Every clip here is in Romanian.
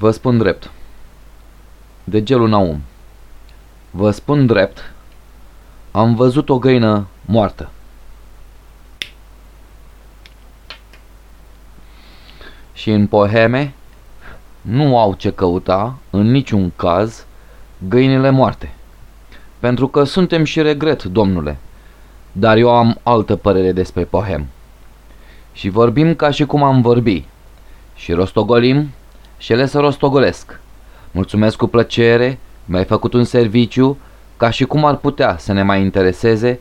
Vă spun drept. De gelul Naum. Vă spun drept. Am văzut o găină moartă. Și în poheme nu au ce căuta, în niciun caz, găinile moarte. Pentru că suntem și regret, domnule, dar eu am altă părere despre pohem. Și vorbim ca și cum am vorbi. Și rostogolim și ele să rostogolesc. Mulțumesc cu plăcere, mi-ai făcut un serviciu, ca și cum ar putea să ne mai intereseze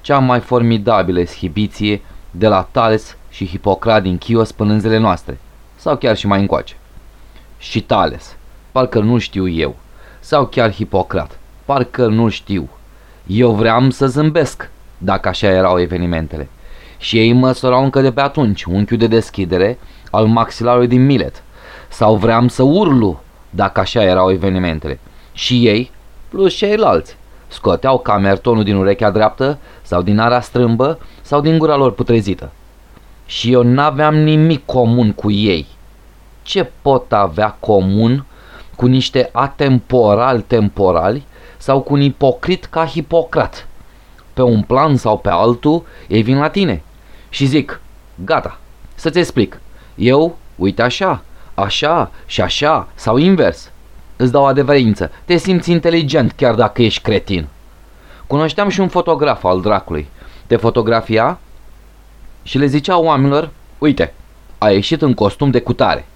cea mai formidabilă schibiție de la Tales și Hipocrat din Chios până în zilele noastre, sau chiar și mai încoace. Și Tales, parcă nu știu eu, sau chiar Hipocrat, parcă nu știu. Eu vreau să zâmbesc, dacă așa erau evenimentele. Și ei măsurau încă de pe atunci unchiul de deschidere al maxilarului din Milet. Sau vreau să urlu, dacă așa erau evenimentele. Și ei, plus ceilalți, scoteau camertonul din urechea dreaptă sau din ara strâmbă sau din gura lor putrezită. Și eu n-aveam nimic comun cu ei. Ce pot avea comun cu niște atemporal temporali sau cu un ipocrit ca Hipocrat? Pe un plan sau pe altul, ei vin la tine și zic, gata, să-ți explic. Eu, uite așa, așa și așa sau invers. Îți dau adeverință, te simți inteligent chiar dacă ești cretin. Cunoșteam și un fotograf al dracului. Te fotografia și le zicea oamenilor, uite, a ieșit în costum de cutare.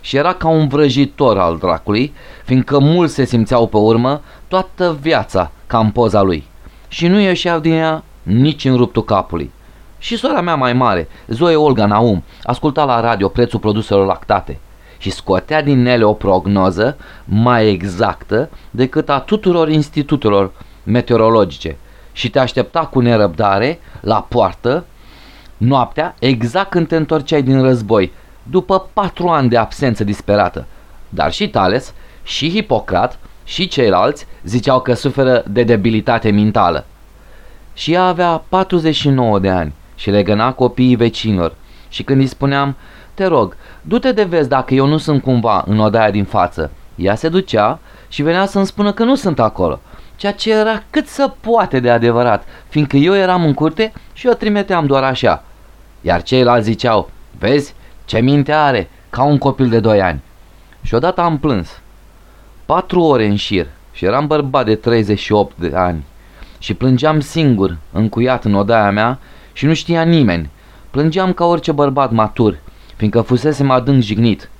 Și era ca un vrăjitor al dracului, fiindcă mulți se simțeau pe urmă toată viața ca în poza lui. Și nu ieșeau din ea nici în ruptul capului. Și sora mea mai mare, Zoe Olga Naum, asculta la radio prețul produselor lactate și scotea din ele o prognoză mai exactă decât a tuturor institutelor meteorologice și te aștepta cu nerăbdare la poartă noaptea exact când te întorceai din război, după patru ani de absență disperată. Dar și Tales, și Hipocrat, și ceilalți ziceau că suferă de debilitate mentală. Și ea avea 49 de ani și legăna copiii vecinilor. Și când îi spuneam, te rog, du-te de vezi dacă eu nu sunt cumva în odaia din față, ea se ducea și venea să-mi spună că nu sunt acolo, ceea ce era cât să poate de adevărat, fiindcă eu eram în curte și o trimiteam doar așa. Iar ceilalți ziceau, vezi, ce minte are, ca un copil de doi ani. Și odată am plâns. Patru ore în șir și eram bărbat de 38 de ani și plângeam singur, încuiat în odaia mea și nu știa nimeni. Plângeam ca orice bărbat matur, fiindcă fusesem adânc jignit.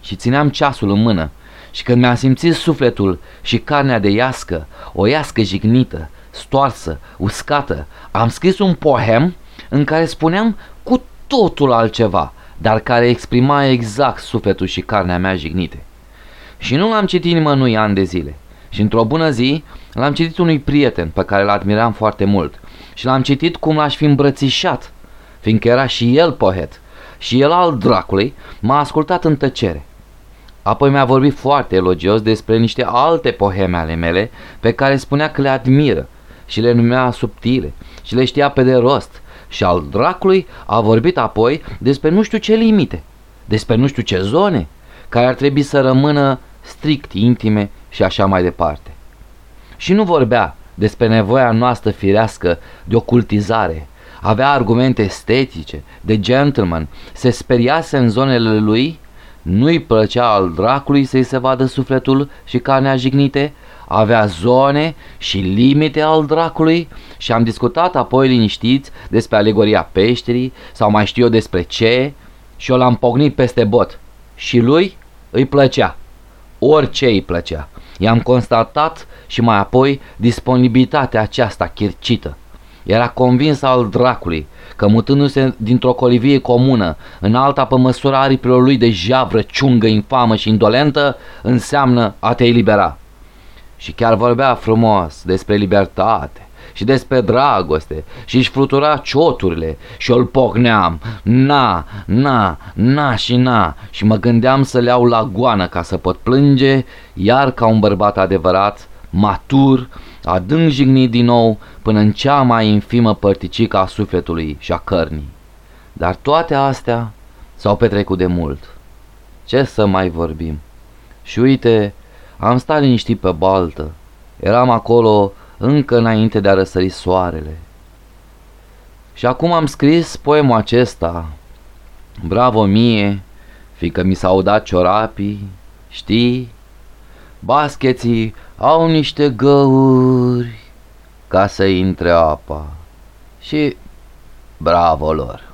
Și țineam ceasul în mână și când mi-a simțit sufletul și carnea de iască, o iască jignită, stoarsă, uscată, am scris un poem în care spuneam cu totul altceva, dar care exprima exact sufletul și carnea mea jignite. Și nu l-am citit nimănui ani de zile. Și într-o bună zi l-am citit unui prieten pe care îl admiram foarte mult și l-am citit cum l-aș fi îmbrățișat, fiindcă era și el poet și el al dracului m-a ascultat în tăcere. Apoi mi-a vorbit foarte elogios despre niște alte poeme ale mele pe care spunea că le admiră și le numea subtile și le știa pe de rost și al dracului a vorbit apoi despre nu știu ce limite, despre nu știu ce zone care ar trebui să rămână strict intime și așa mai departe. Și nu vorbea despre nevoia noastră firească de ocultizare, avea argumente estetice, de gentleman, se speriase în zonele lui, nu-i plăcea al dracului să-i se vadă sufletul și carnea jignite, avea zone și limite al dracului și am discutat apoi liniștiți despre alegoria peșterii sau mai știu eu despre ce și o l-am pognit peste bot și lui îi plăcea, orice îi plăcea. I-am constatat și mai apoi disponibilitatea aceasta chircită. Era convins al dracului că mutându-se dintr-o colivie comună în alta pe măsura aripilor lui de javră, ciungă, infamă și indolentă, înseamnă a te elibera. Și chiar vorbea frumos despre libertate și despre dragoste și își flutura cioturile și îl pocneam, na, na, na și na și mă gândeam să le iau la goană ca să pot plânge, iar ca un bărbat adevărat, matur, adânc jignit din nou până în cea mai infimă părticică a sufletului și a cărnii. Dar toate astea s-au petrecut de mult. Ce să mai vorbim? Și uite, am stat liniștit pe baltă. Eram acolo încă înainte de a răsări soarele. Și acum am scris poemul acesta. Bravo mie, fiindcă mi s-au dat ciorapii, știi? Bascheții au niște găuri ca să intre apa și bravo lor.